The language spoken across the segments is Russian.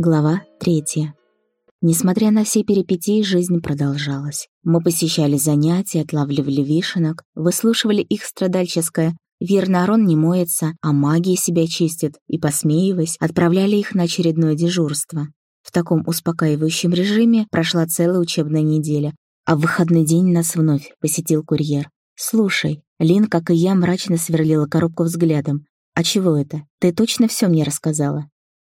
Глава третья. Несмотря на все перипетии, жизнь продолжалась. Мы посещали занятия, отлавливали вишенок, выслушивали их страдальческое «Верно, Арон не моется, а магия себя чистит», и, посмеиваясь, отправляли их на очередное дежурство. В таком успокаивающем режиме прошла целая учебная неделя, а в выходный день нас вновь посетил курьер. «Слушай», Лин, как и я, мрачно сверлила коробку взглядом. «А чего это? Ты точно все мне рассказала?»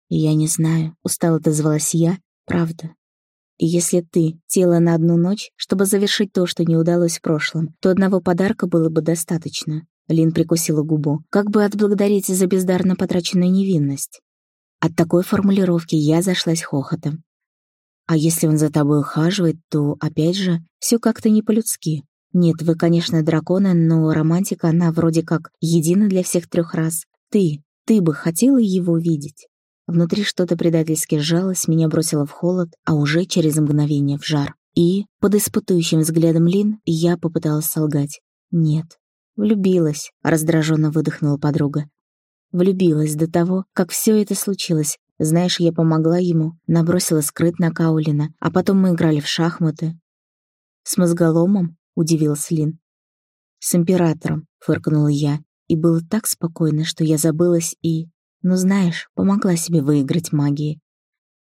«Я не знаю», — устало отозвалась я, правда. И если ты тело на одну ночь, чтобы завершить то, что не удалось в прошлом, то одного подарка было бы достаточно. Лин прикусила губу, как бы отблагодарить за бездарно потраченную невинность. От такой формулировки я зашлась хохотом. А если он за тобой ухаживает, то, опять же, все как-то не по-людски. Нет, вы, конечно, драконы, но романтика, она вроде как едина для всех трех раз. Ты, ты бы хотела его видеть? Внутри что-то предательски сжалось, меня бросило в холод, а уже через мгновение в жар. И, под испытующим взглядом Лин, я попыталась солгать. «Нет». «Влюбилась», — раздраженно выдохнула подруга. «Влюбилась до того, как все это случилось. Знаешь, я помогла ему, набросила скрыт на Каулина, а потом мы играли в шахматы». «С мозголомом?» — удивилась Лин. «С императором», — фыркнула я, и было так спокойно, что я забылась и... Но знаешь, помогла себе выиграть магией.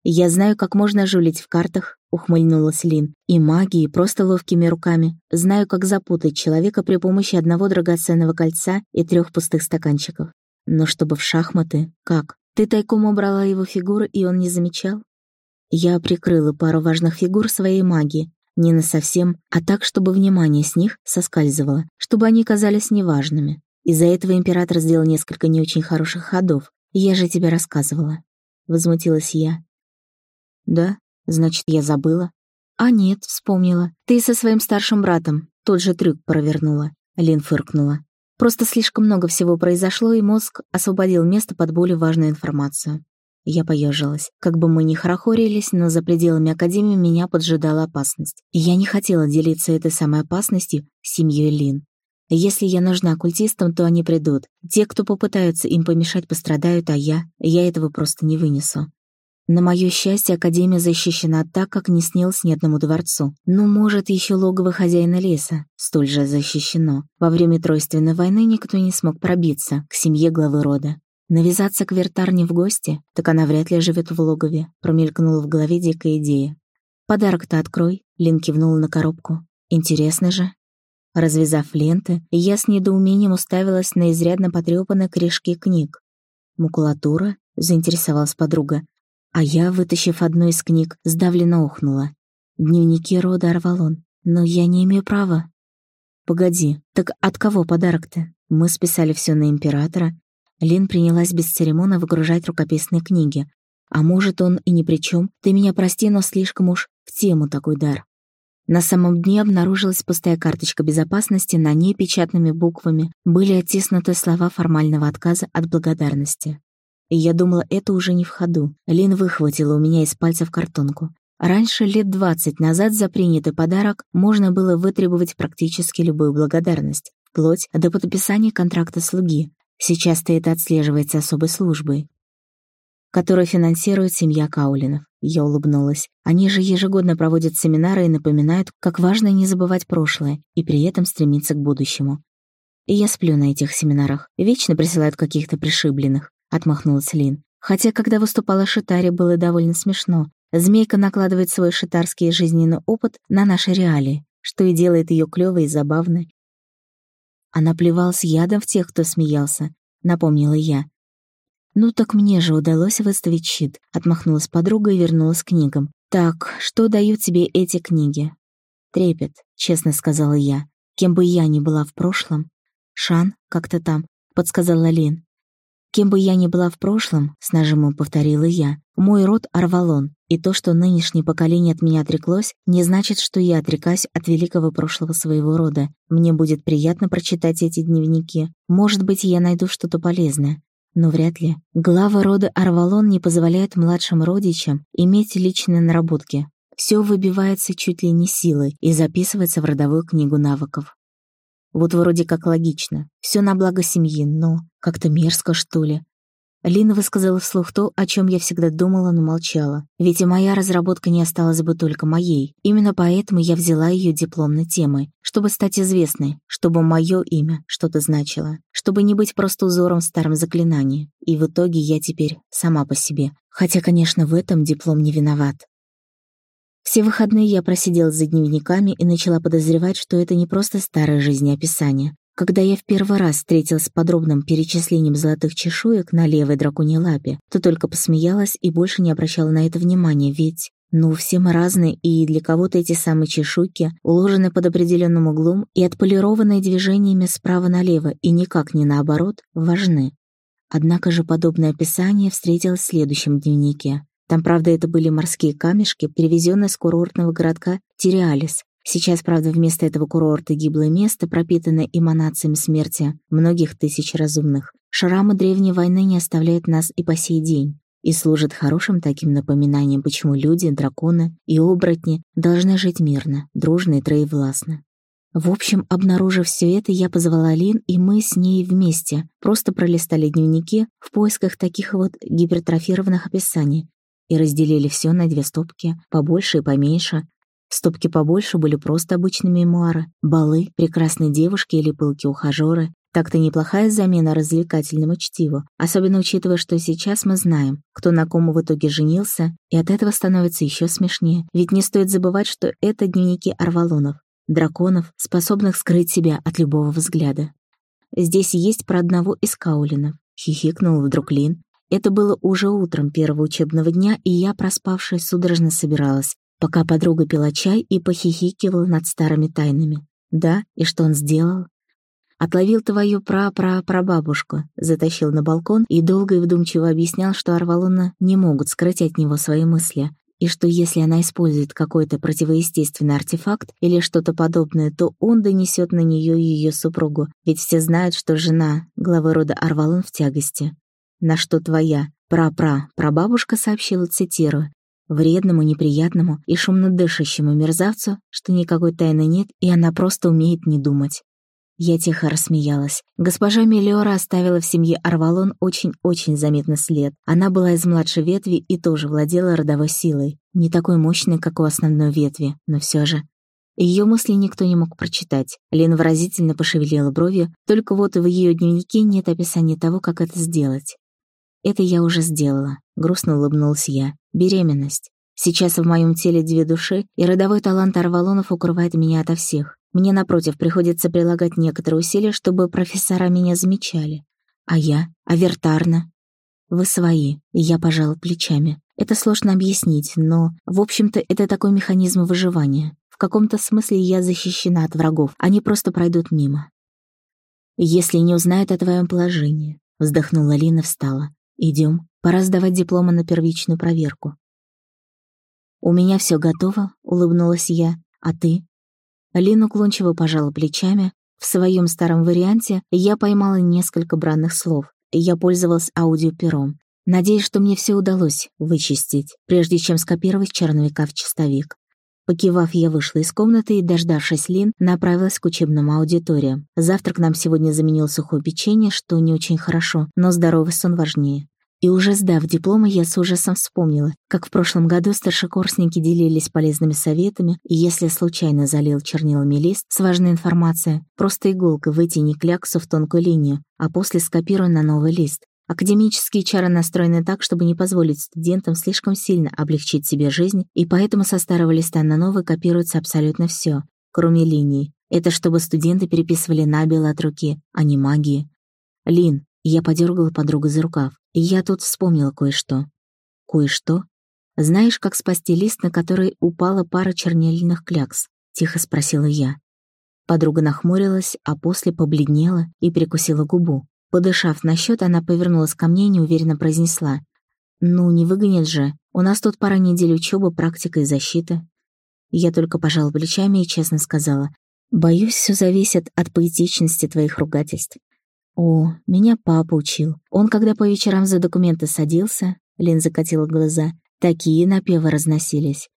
«Я знаю, как можно жулить в картах», — ухмыльнулась Лин. «И магией, просто ловкими руками. Знаю, как запутать человека при помощи одного драгоценного кольца и трех пустых стаканчиков. Но чтобы в шахматы, как? Ты тайком убрала его фигуры, и он не замечал?» Я прикрыла пару важных фигур своей магии. Не на совсем, а так, чтобы внимание с них соскальзывало, чтобы они казались неважными. Из-за этого император сделал несколько не очень хороших ходов. Я же тебе рассказывала. Возмутилась я. Да, значит, я забыла. А нет, вспомнила. Ты со своим старшим братом тот же трюк провернула. Лин фыркнула. Просто слишком много всего произошло, и мозг освободил место под более важную информацию. Я поежилась. Как бы мы ни хорохорились, но за пределами Академии меня поджидала опасность. Я не хотела делиться этой самой опасностью с семьей Лин. Если я нужна оккультистам, то они придут. Те, кто попытаются им помешать, пострадают, а я... Я этого просто не вынесу. На мое счастье, Академия защищена так, как не снилось ни одному дворцу. Ну, может, еще логово хозяина леса столь же защищено. Во время Тройственной войны никто не смог пробиться к семье главы рода. Навязаться к Вертарне в гости? Так она вряд ли живет в логове. Промелькнула в голове дикая идея. «Подарок-то открой», — Лин кивнула на коробку. «Интересно же». Развязав ленты, я с недоумением уставилась на изрядно потрёпанные корешки книг. «Макулатура?» — заинтересовалась подруга. А я, вытащив одну из книг, сдавленно ухнула. «Дневники рода Арвалон. Но я не имею права». «Погоди, так от кого подарок-то? Мы списали все на императора». Лин принялась без церемона выгружать рукописные книги. «А может, он и ни при чем? Ты меня прости, но слишком уж в тему такой дар». На самом дне обнаружилась пустая карточка безопасности, на ней печатными буквами были оттиснуты слова формального отказа от благодарности. Я думала, это уже не в ходу. Лин выхватила у меня из пальцев картонку. Раньше, лет двадцать назад, за принятый подарок можно было вытребовать практически любую благодарность, вплоть до подписания контракта слуги. Сейчас-то это отслеживается особой службой которую финансирует семья Каулинов. Я улыбнулась. Они же ежегодно проводят семинары и напоминают, как важно не забывать прошлое и при этом стремиться к будущему. Я сплю на этих семинарах. Вечно присылают каких-то пришибленных, отмахнулась Лин. Хотя, когда выступала Шитари, было довольно смешно. Змейка накладывает свой шитарский жизненный опыт на наши реалии, что и делает ее клёвой и забавной. Она плевалась ядом в тех, кто смеялся, напомнила я. «Ну так мне же удалось выставить щит», — отмахнулась подруга и вернулась к книгам. «Так, что дают тебе эти книги?» «Трепет», — честно сказала я. «Кем бы я ни была в прошлом...» «Шан, как-то там», — подсказала Лин. «Кем бы я ни была в прошлом», — с нажимом повторила я, «мой род — Арвалон, и то, что нынешнее поколение от меня отреклось, не значит, что я отрекаюсь от великого прошлого своего рода. Мне будет приятно прочитать эти дневники. Может быть, я найду что-то полезное. Но вряд ли. Глава рода Арвалон не позволяет младшим родичам иметь личные наработки. Все выбивается чуть ли не силой и записывается в родовую книгу навыков. Вот вроде как логично. Все на благо семьи, но как-то мерзко, что ли. Лина высказала вслух то, о чем я всегда думала, но молчала. Ведь и моя разработка не осталась бы только моей. Именно поэтому я взяла ее дипломной темой, чтобы стать известной, чтобы мое имя что-то значило, чтобы не быть просто узором в старом заклинании. И в итоге я теперь сама по себе. Хотя, конечно, в этом диплом не виноват. Все выходные я просидела за дневниками и начала подозревать, что это не просто старое жизнеописание, когда я в первый раз встретилась с подробным перечислением золотых чешуек на левой драконьей лапе, то только посмеялась и больше не обращала на это внимания, ведь... Ну, все мы разные, и для кого-то эти самые чешуйки уложены под определенным углом и отполированные движениями справа налево, и никак не наоборот, важны. Однако же подобное описание встретилось в следующем дневнике. Там, правда, это были морские камешки, перевезенные с курортного городка Тиреалис, Сейчас, правда, вместо этого курорта гиблое место, пропитанное эманациями смерти многих тысяч разумных. Шрамы древней войны не оставляют нас и по сей день и служат хорошим таким напоминанием, почему люди, драконы и оборотни должны жить мирно, дружно и троевластно. В общем, обнаружив все это, я позвала Лин, и мы с ней вместе просто пролистали дневники в поисках таких вот гипертрофированных описаний и разделили все на две стопки, побольше и поменьше, Стопки побольше были просто обычные мемуары, балы, прекрасные девушки или пылкие ухажеры. Так-то неплохая замена развлекательному чтиву, особенно учитывая, что сейчас мы знаем, кто на ком в итоге женился, и от этого становится еще смешнее, ведь не стоит забывать, что это дневники Арвалонов, драконов, способных скрыть себя от любого взгляда. Здесь есть про одного из Каулинов. Хихикнул вдруг Лин. Это было уже утром первого учебного дня, и я, проспавшая, судорожно собиралась, пока подруга пила чай и похихикивала над старыми тайнами. Да, и что он сделал? Отловил твою пра-пра-прабабушку, затащил на балкон и долго и вдумчиво объяснял, что Арвалона не могут скрыть от него свои мысли, и что если она использует какой-то противоестественный артефакт или что-то подобное, то он донесет на нее и ее супругу, ведь все знают, что жена главы рода Арвалон в тягости. На что твоя пра-пра-прабабушка сообщила, цитирую, вредному, неприятному и шумно дышащему мерзавцу, что никакой тайны нет, и она просто умеет не думать. Я тихо рассмеялась. Госпожа Мелиора оставила в семье Арвалон очень-очень заметный след. Она была из младшей ветви и тоже владела родовой силой. Не такой мощной, как у основной ветви, но все же. Ее мысли никто не мог прочитать. Лена выразительно пошевелила бровью, только вот в ее дневнике нет описания того, как это сделать. Это я уже сделала. Грустно улыбнулась я. Беременность. Сейчас в моем теле две души, и родовой талант Арвалонов укрывает меня ото всех. Мне, напротив, приходится прилагать некоторые усилия, чтобы профессора меня замечали. А я? Авертарна? Вы свои, я пожала плечами. Это сложно объяснить, но, в общем-то, это такой механизм выживания. В каком-то смысле я защищена от врагов, они просто пройдут мимо. Если не узнают о твоем положении, вздохнула Лина, встала. Идем. Пора сдавать дипломы на первичную проверку. «У меня все готово», — улыбнулась я. «А ты?» Лина уклончиво пожала плечами. В своем старом варианте я поймала несколько бранных слов. Я пользовалась аудиопером. Надеюсь, что мне все удалось вычистить, прежде чем скопировать черновика в чистовик. Покивав, я вышла из комнаты и, дождавшись Лин, направилась к учебным аудиториям. Завтрак нам сегодня заменил сухое печенье, что не очень хорошо, но здоровый сон важнее. И уже сдав дипломы, я с ужасом вспомнила, как в прошлом году старшекурсники делились полезными советами, и если случайно залил чернилами лист с важной информацией, просто иголкой вытяни кляксу в тонкую линию, а после скопируй на новый лист. Академические чары настроены так, чтобы не позволить студентам слишком сильно облегчить себе жизнь, и поэтому со старого листа на новый копируется абсолютно все, кроме линий. Это чтобы студенты переписывали набело от руки, а не магии. Лин, я подергала подругу за рукав. Я тут вспомнила кое-что. Кое-что? Знаешь, как спасти лист, на который упала пара чернильных клякс? Тихо спросила я. Подруга нахмурилась, а после побледнела и прикусила губу. Подышав на счет, она повернулась ко мне и неуверенно произнесла. «Ну, не выгонят же. У нас тут пара недель учебы, практика и защита». Я только пожала плечами и честно сказала. «Боюсь, все зависит от поэтичности твоих ругательств. «О, меня папа учил. Он, когда по вечерам за документы садился...» Лин закатила глаза. Такие напевы разносились.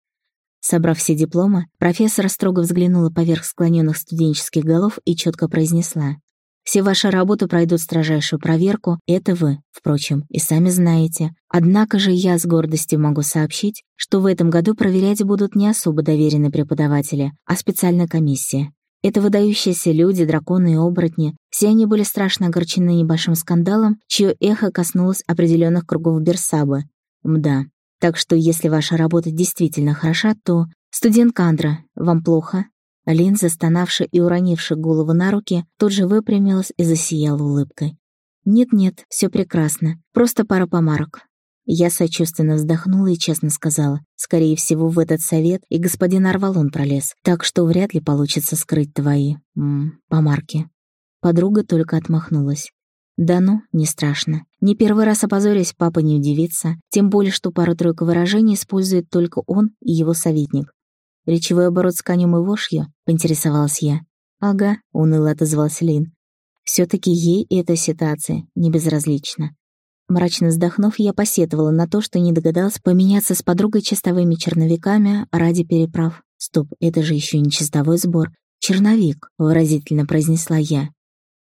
Собрав все дипломы, профессор строго взглянула поверх склоненных студенческих голов и четко произнесла. Все ваши работы пройдут строжайшую проверку, это вы, впрочем, и сами знаете. Однако же я с гордостью могу сообщить, что в этом году проверять будут не особо доверенные преподаватели, а специальная комиссия. Это выдающиеся люди, драконы и оборотни. Все они были страшно огорчены небольшим скандалом, чье эхо коснулось определенных кругов Берсабы. Мда. Так что если ваша работа действительно хороша, то... Студент Кандра, вам плохо? Лин, застонавши и уронивши голову на руки, тут же выпрямилась и засияла улыбкой. «Нет-нет, все прекрасно. Просто пара помарок». Я сочувственно вздохнула и честно сказала. Скорее всего, в этот совет и господин Арвалон пролез, так что вряд ли получится скрыть твои... М -м, помарки. Подруга только отмахнулась. Да ну, не страшно. Не первый раз опозорясь, папа не удивится, тем более, что пару-тройку выражений использует только он и его советник. «Речевой оборот с конем и вошью?» — поинтересовалась я. «Ага», — уныло отозвался Лин. все таки ей эта ситуация не безразлична. Мрачно вздохнув, я посетовала на то, что не догадалась поменяться с подругой чистовыми черновиками ради переправ. Стоп, это же еще не чистовой сбор. «Черновик», — выразительно произнесла я.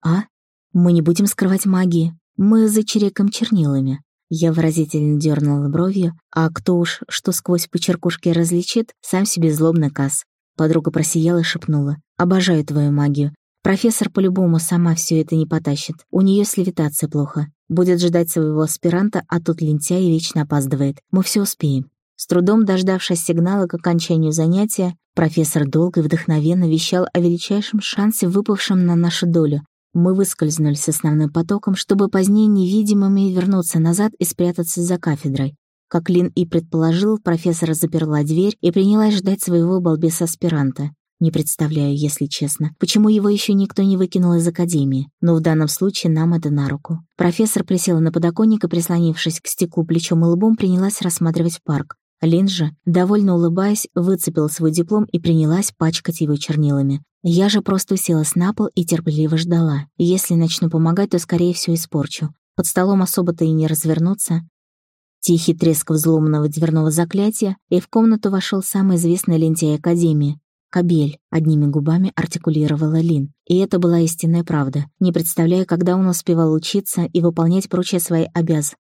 «А? Мы не будем скрывать магии. Мы за череком чернилами». Я выразительно дернула бровью, а кто уж что сквозь почеркушки различит, сам себе злобно каз. Подруга просияла и шепнула. «Обожаю твою магию. Профессор по-любому сама все это не потащит. У нее с левитацией плохо. Будет ждать своего аспиранта, а тут лентяй вечно опаздывает. Мы все успеем». С трудом дождавшись сигнала к окончанию занятия, профессор долго и вдохновенно вещал о величайшем шансе, выпавшем на нашу долю, мы выскользнули с основным потоком, чтобы позднее невидимыми вернуться назад и спрятаться за кафедрой. Как Лин и предположил, профессора заперла дверь и принялась ждать своего балбеса-аспиранта. Не представляю, если честно, почему его еще никто не выкинул из академии, но в данном случае нам это на руку. Профессор присела на подоконник и, прислонившись к стеклу плечом и лбом, принялась рассматривать парк. Лин же, довольно улыбаясь, выцепила свой диплом и принялась пачкать его чернилами. Я же просто уселась на пол и терпеливо ждала. Если начну помогать, то, скорее всего, испорчу. Под столом особо-то и не развернуться. Тихий треск взломанного дверного заклятия, и в комнату вошел самый известный лентяй Академии. «Кабель», — одними губами артикулировала Лин. И это была истинная правда, не представляя, когда он успевал учиться и выполнять прочие свои обяз.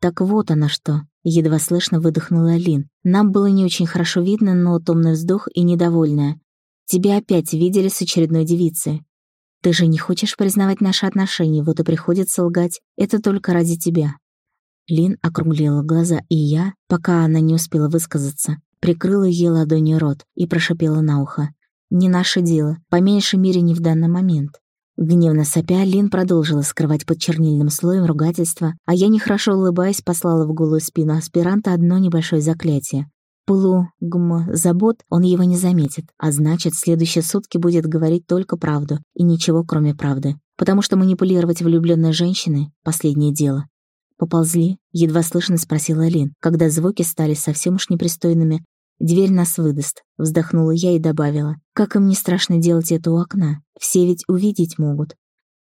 «Так вот она что», — едва слышно выдохнула Лин. Нам было не очень хорошо видно, но томный вздох и недовольная. Тебя опять видели с очередной девицей. Ты же не хочешь признавать наши отношения, вот и приходится лгать. Это только ради тебя». Лин округлила глаза, и я, пока она не успела высказаться, прикрыла ей ладонью рот и прошипела на ухо. «Не наше дело, по меньшей мере не в данный момент». Гневно сопя, Лин продолжила скрывать под чернильным слоем ругательства, а я, нехорошо улыбаясь, послала в голую спину аспиранта одно небольшое заклятие пылу гм забот он его не заметит, а значит, следующие сутки будет говорить только правду и ничего, кроме правды. Потому что манипулировать влюбленной женщиной — последнее дело. «Поползли?» — едва слышно спросила Лин, когда звуки стали совсем уж непристойными. «Дверь нас выдаст», — вздохнула я и добавила. «Как им не страшно делать это у окна? Все ведь увидеть могут».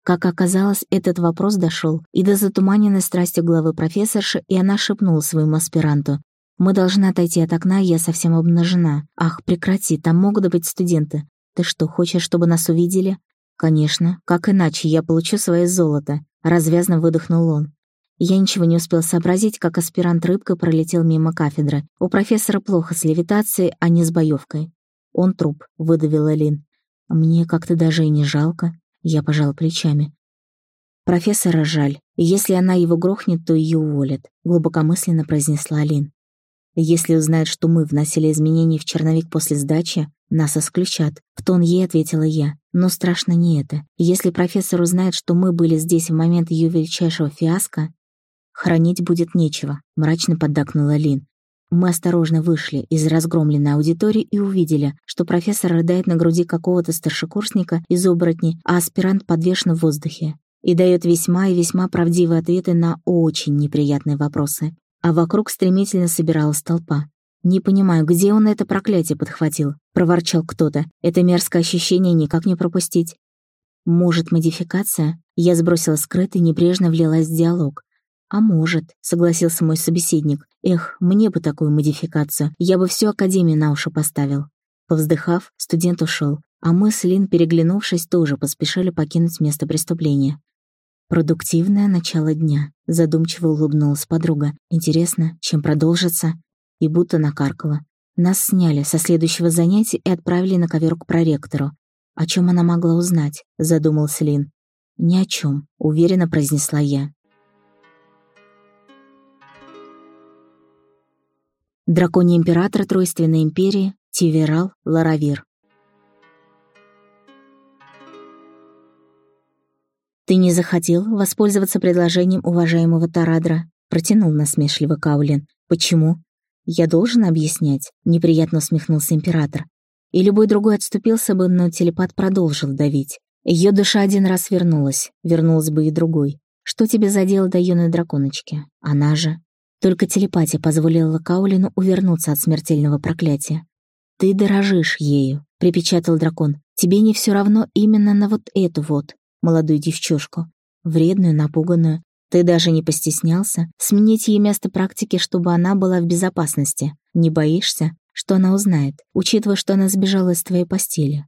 Как оказалось, этот вопрос дошел и до затуманенной страстью главы профессорши, и она шепнула своему аспиранту. Мы должны отойти от окна, я совсем обнажена. Ах, прекрати, там могут быть студенты. Ты что, хочешь, чтобы нас увидели? Конечно, как иначе я получу свое золото? Развязно выдохнул он. Я ничего не успел сообразить, как аспирант рыбкой пролетел мимо кафедры. У профессора плохо с левитацией, а не с боевкой. Он труп, выдавила Лин. Мне как-то даже и не жалко. Я пожал плечами. Профессора жаль. Если она его грохнет, то ее уволят, глубокомысленно произнесла Лин. Если узнают, что мы вносили изменения в черновик после сдачи, нас исключат. В тон ей ответила я. Но страшно не это. Если профессор узнает, что мы были здесь в момент ее величайшего фиаско, хранить будет нечего, мрачно поддакнула Лин. Мы осторожно вышли из разгромленной аудитории и увидели, что профессор рыдает на груди какого-то старшекурсника из оборотней, а аспирант подвешен в воздухе и дает весьма и весьма правдивые ответы на очень неприятные вопросы а вокруг стремительно собиралась толпа. «Не понимаю, где он это проклятие подхватил?» — проворчал кто-то. «Это мерзкое ощущение никак не пропустить». «Может, модификация?» Я сбросила скрыт и небрежно влилась в диалог. «А может», — согласился мой собеседник. «Эх, мне бы такую модификацию. Я бы всю Академию на уши поставил». Повздыхав, студент ушел, а мы с Лин, переглянувшись, тоже поспешили покинуть место преступления. Продуктивное начало дня. Задумчиво улыбнулась подруга. Интересно, чем продолжится? И будто накаркала. Нас сняли со следующего занятия и отправили на ковер к проректору. О чем она могла узнать? Задумался Лин. Ни о чем, уверенно произнесла я. Драконий император Тройственной империи Тиверал Ларавир. «Ты не захотел воспользоваться предложением уважаемого Тарадра?» — протянул насмешливо Каулин. «Почему?» «Я должен объяснять», — неприятно усмехнулся император. И любой другой отступился бы, но телепат продолжил давить. Ее душа один раз вернулась, вернулась бы и другой. Что тебе за дело до юной драконочки? Она же... Только телепатия позволила Каулину увернуться от смертельного проклятия. «Ты дорожишь ею», — припечатал дракон. «Тебе не все равно именно на вот эту вот молодую девчушку, вредную, напуганную. Ты даже не постеснялся сменить ей место практики, чтобы она была в безопасности. Не боишься, что она узнает, учитывая, что она сбежала из твоей постели?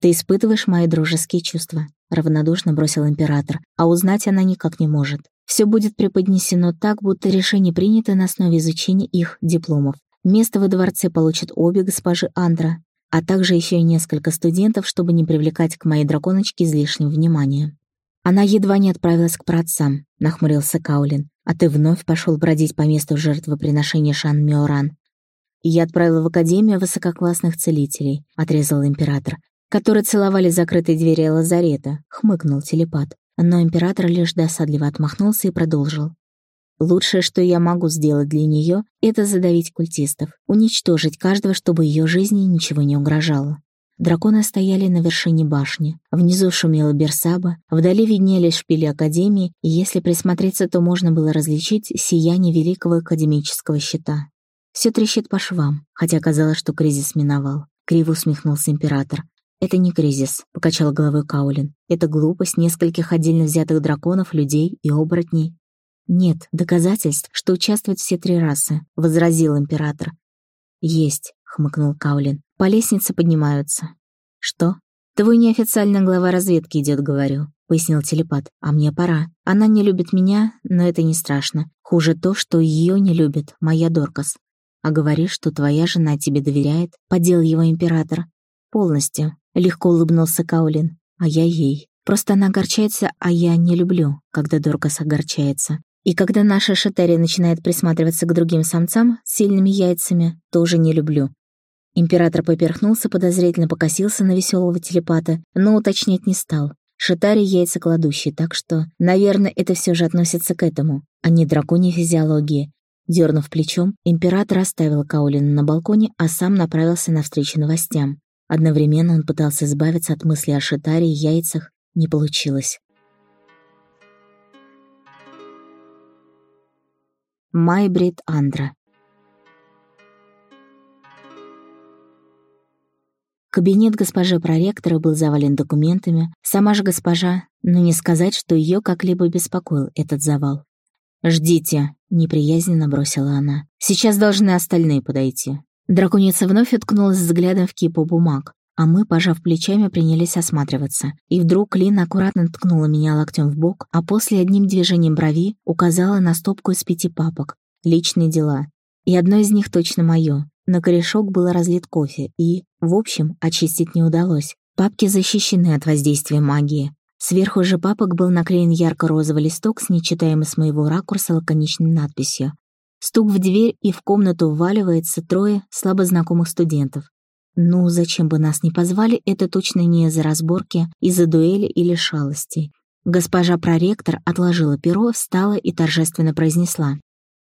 Ты испытываешь мои дружеские чувства, равнодушно бросил император, а узнать она никак не может. Все будет преподнесено так, будто решение принято на основе изучения их дипломов. Место во дворце получат обе госпожи Андра, а также еще и несколько студентов, чтобы не привлекать к моей драконочке излишнего внимания. Она едва не отправилась к праотцам, нахмурился Каулин. А ты вновь пошел бродить по месту жертвоприношения Шан Миоран. Я отправил в Академию высококлассных целителей, отрезал император, которые целовали закрытые двери лазарета, хмыкнул телепат. Но император лишь досадливо отмахнулся и продолжил. Лучшее, что я могу сделать для нее, это задавить культистов, уничтожить каждого, чтобы ее жизни ничего не угрожало. Драконы стояли на вершине башни. Внизу шумела Берсаба, вдали виднелись шпили Академии, и если присмотреться, то можно было различить сияние великого академического щита. Все трещит по швам, хотя казалось, что кризис миновал. Криво усмехнулся император. «Это не кризис», — покачал головой Каулин. «Это глупость нескольких отдельно взятых драконов, людей и оборотней. «Нет доказательств, что участвуют все три расы», — возразил император. «Есть», — хмыкнул Каулин. «По лестнице поднимаются». «Что?» «Твой неофициальный глава разведки идет, говорю», — пояснил телепат. «А мне пора. Она не любит меня, но это не страшно. Хуже то, что ее не любит моя Доркас. А говоришь, что твоя жена тебе доверяет?» — подел его император. «Полностью», — легко улыбнулся Каулин. «А я ей. Просто она огорчается, а я не люблю, когда Доркас огорчается. И когда наша Шатери начинает присматриваться к другим самцам с сильными яйцами, тоже не люблю. Император поперхнулся, подозрительно покосился на веселого телепата, но уточнять не стал. Шатари яйца кладущий, так что, наверное, это все же относится к этому, а не драконьей физиологии. Дернув плечом, император оставил Каулина на балконе, а сам направился навстречу новостям. Одновременно он пытался избавиться от мысли о шитаре и яйцах, не получилось. Майбрид Андра. Кабинет госпожи проректора был завален документами. Сама же госпожа, ну не сказать, что ее как-либо беспокоил этот завал. «Ждите», — неприязненно бросила она. «Сейчас должны остальные подойти». Драконица вновь уткнулась взглядом в кипу бумаг а мы, пожав плечами, принялись осматриваться. И вдруг Лина аккуратно ткнула меня локтем в бок, а после одним движением брови указала на стопку из пяти папок. Личные дела. И одно из них точно мое. На корешок было разлит кофе, и, в общем, очистить не удалось. Папки защищены от воздействия магии. Сверху же папок был наклеен ярко-розовый листок с нечитаемой с моего ракурса лаконичной надписью. Стук в дверь, и в комнату вваливается трое слабо знакомых студентов. Ну, зачем бы нас не позвали, это точно не из-за разборки, из-за дуэли или шалости. Госпожа проректор отложила перо, встала и торжественно произнесла.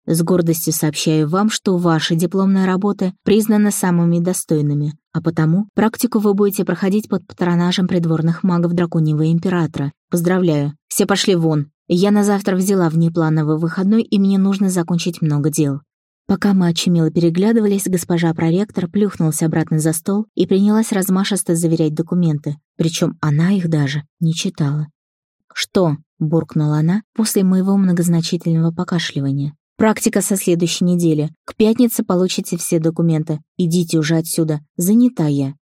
«С гордостью сообщаю вам, что ваши дипломные работы признаны самыми достойными, а потому практику вы будете проходить под патронажем придворных магов Драконьего Императора. Поздравляю, все пошли вон. Я на завтра взяла внеплановый выходной, и мне нужно закончить много дел. Пока мы очумело переглядывались, госпожа проректор плюхнулась обратно за стол и принялась размашисто заверять документы, причем она их даже не читала. «Что?» — буркнула она после моего многозначительного покашливания. «Практика со следующей недели. К пятнице получите все документы. Идите уже отсюда. Занята я».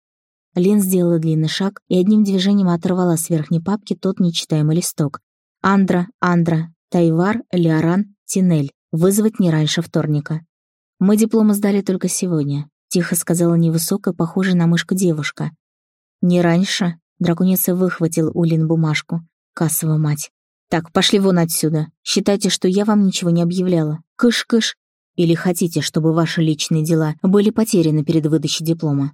Лен сделала длинный шаг и одним движением оторвала с верхней папки тот нечитаемый листок. Андра, Андра, Тайвар, Лиоран, Тинель. Вызвать не раньше вторника. Мы дипломы сдали только сегодня. Тихо сказала невысокая, похожая на мышку девушка. «Не раньше?» Драконица выхватил у Лин бумажку. Кассова мать. «Так, пошли вон отсюда. Считайте, что я вам ничего не объявляла. Кыш-кыш. Или хотите, чтобы ваши личные дела были потеряны перед выдачей диплома?»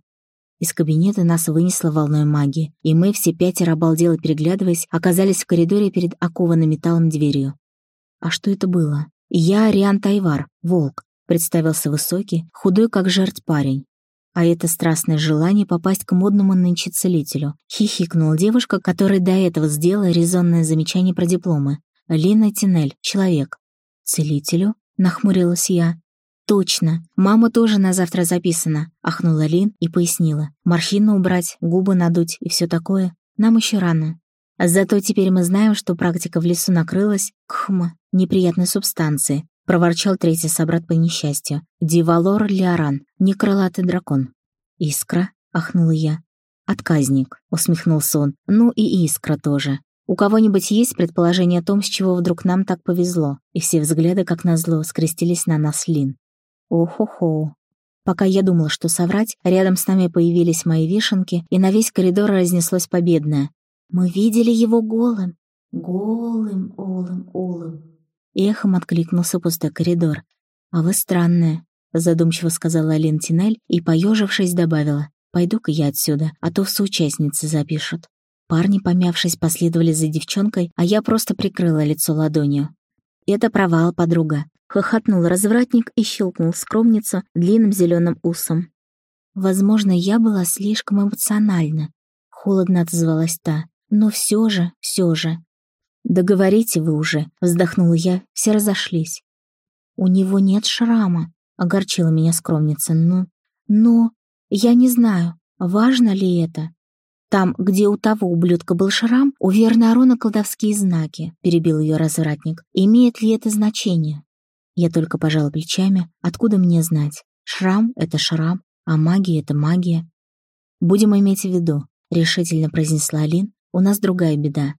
Из кабинета нас вынесло волной магии, и мы, все пятеро обалдело переглядываясь, оказались в коридоре перед окованной металлом дверью. А что это было? Я Ариан Тайвар, волк, представился высокий, худой как жертв парень. А это страстное желание попасть к модному нынче целителю. Хихикнула девушка, которая до этого сделала резонное замечание про дипломы. Лина Тинель, человек. «Целителю?» — нахмурилась я. «Точно. Мама тоже на завтра записана», — ахнула Лин и пояснила. «Морщины убрать, губы надуть и все такое. Нам еще рано. Зато теперь мы знаем, что практика в лесу накрылась, кхм, неприятной субстанции, проворчал третий собрат по несчастью. «Дивалор Лиаран, не крылатый дракон». «Искра?» — ахнула я. «Отказник», — усмехнулся он. «Ну и искра тоже. У кого-нибудь есть предположение о том, с чего вдруг нам так повезло?» И все взгляды, как назло, скрестились на нас Лин. «О-хо-хо». Пока я думала, что соврать, рядом с нами появились мои вишенки, и на весь коридор разнеслось победное. «Мы видели его голым, голым, олым, олым». Эхом откликнулся пустой коридор. «А вы странная», — задумчиво сказала Алин Тинель и, поежившись, добавила. «Пойду-ка я отсюда, а то в соучастницы запишут». Парни, помявшись, последовали за девчонкой, а я просто прикрыла лицо ладонью. «Это провал, подруга», — хохотнул развратник и щелкнул скромницу длинным зеленым усом. «Возможно, я была слишком эмоциональна», — холодно отозвалась та. «Но все же, все же, «Да говорите вы уже», — вздохнула я, все разошлись. «У него нет шрама», — огорчила меня скромница. «Ну, но я не знаю, важно ли это». «Там, где у того ублюдка был шрам, у Верны Арона колдовские знаки», — перебил ее развратник. «Имеет ли это значение?» Я только пожала плечами. Откуда мне знать? Шрам — это шрам, а магия — это магия. «Будем иметь в виду», — решительно произнесла Алин. «У нас другая беда.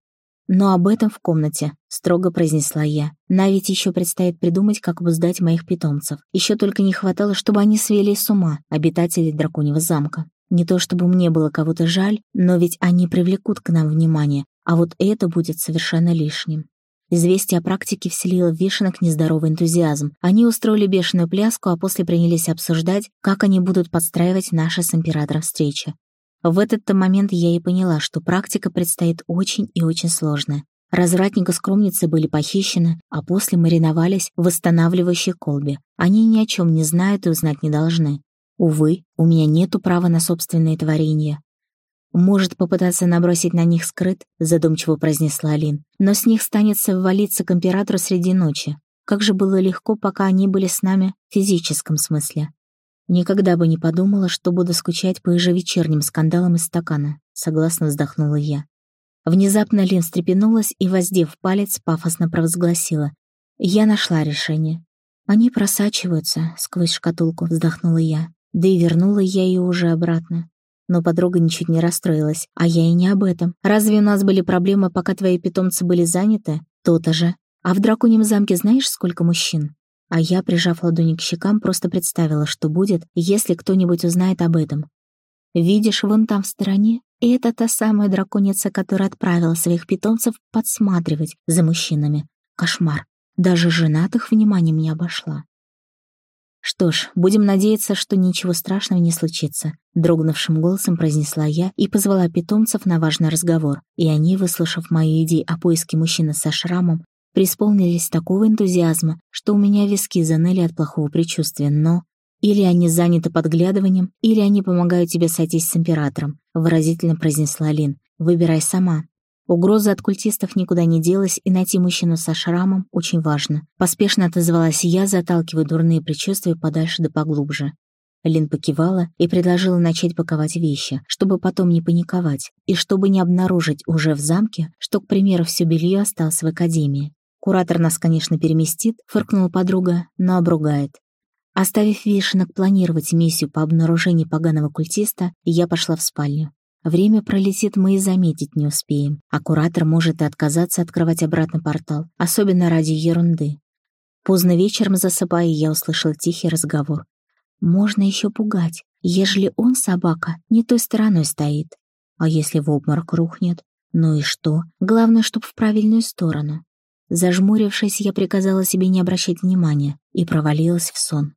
«Но об этом в комнате», — строго произнесла я. «На ведь еще предстоит придумать, как обуздать моих питомцев. Еще только не хватало, чтобы они свели с ума, обитатели драконьего замка. Не то чтобы мне было кого-то жаль, но ведь они привлекут к нам внимание, а вот это будет совершенно лишним». Известие о практике вселило в вишенок нездоровый энтузиазм. Они устроили бешеную пляску, а после принялись обсуждать, как они будут подстраивать наши с императором встречи. В этот-то момент я и поняла, что практика предстоит очень и очень сложная. Развратника скромницы были похищены, а после мариновались в восстанавливающей колбе. Они ни о чем не знают и узнать не должны. Увы, у меня нету права на собственные творения. «Может попытаться набросить на них скрыт», — задумчиво произнесла Алин. «Но с них станется ввалиться к императору среди ночи. Как же было легко, пока они были с нами в физическом смысле. Никогда бы не подумала, что буду скучать по ежевечерним скандалам из стакана, согласно вздохнула я. Внезапно Лин встрепенулась и, воздев палец, пафосно провозгласила. Я нашла решение. Они просачиваются, сквозь шкатулку вздохнула я. Да и вернула я ее уже обратно. Но подруга ничуть не расстроилась, а я и не об этом. Разве у нас были проблемы, пока твои питомцы были заняты? То-то же. А в драконьем замке знаешь, сколько мужчин? А я, прижав ладони к щекам, просто представила, что будет, если кто-нибудь узнает об этом. Видишь, вон там в стороне, это та самая драконица, которая отправила своих питомцев подсматривать за мужчинами. Кошмар. Даже женатых вниманием не обошла. «Что ж, будем надеяться, что ничего страшного не случится», — дрогнувшим голосом произнесла я и позвала питомцев на важный разговор. И они, выслушав мою идею о поиске мужчины со шрамом, преисполнились такого энтузиазма, что у меня виски заныли от плохого предчувствия, но... «Или они заняты подглядыванием, или они помогают тебе сойтись с императором», — выразительно произнесла Лин. «Выбирай сама». Угроза от культистов никуда не делась, и найти мужчину со шрамом очень важно. Поспешно отозвалась я, заталкивая дурные предчувствия подальше да поглубже. Лин покивала и предложила начать паковать вещи, чтобы потом не паниковать, и чтобы не обнаружить уже в замке, что, к примеру, все белье осталось в академии. Куратор нас, конечно, переместит, фыркнула подруга, но обругает. Оставив Вишенок планировать миссию по обнаружению поганого культиста, я пошла в спальню. Время пролетит, мы и заметить не успеем, а куратор может и отказаться открывать обратно портал, особенно ради ерунды. Поздно вечером засыпая, я услышал тихий разговор. Можно еще пугать, ежели он, собака, не той стороной стоит. А если в обморок рухнет? Ну и что? Главное, чтоб в правильную сторону. Зажмурившись, я приказала себе не обращать внимания и провалилась в сон.